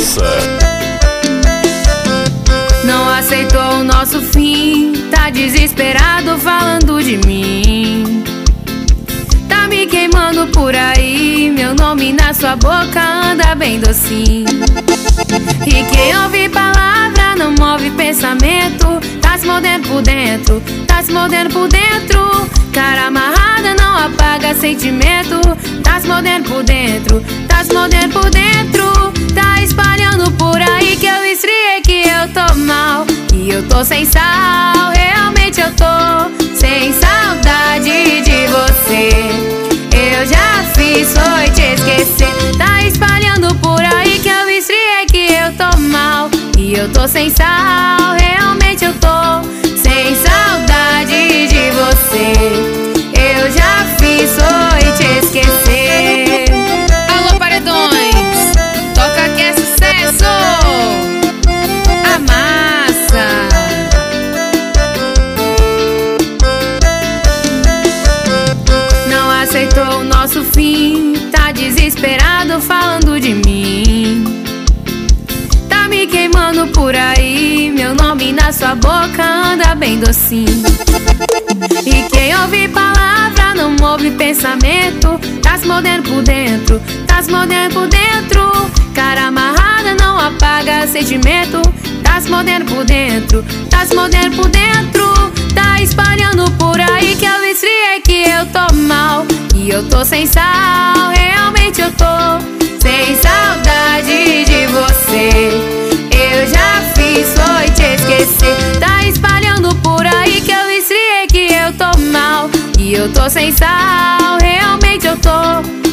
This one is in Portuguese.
graça. Não aceitou o nosso fim, tá desesperado falando de mim. Tá me queimando por aí, meu nome na sua boca anda bem docinho. E quem ouve palavra não move pensamento, tá se mordendo por dentro, tá se mordendo por dentro. Cara amarrada não apaga sentimento, tá se mordendo por dentro, tá se mordendo por dentro. Tá tô sem sal, realmente eu tô sem saudade de você. Eu já fiz, foi te esquecer. Tá espalhando por aí que eu esfriei, que eu tô mal. E eu tô sem sal, realmente eu tô sem saudade de você. Eu já fiz, foi desesperado falando de mim. Tá me queimando por aí. Meu nome na sua boca anda bem docinho. E quem ouve palavra não ouve pensamento. Tá se mordendo por dentro, tá se mordendo por dentro. Cara amarrada não apaga sentimento. Tá se mordendo por dentro, tá se mordendo por dentro. Tá espalhando por aí que eu esfriei, que eu tô mal. E eu tô sem sal, eu tô sem sal, realmente eu tô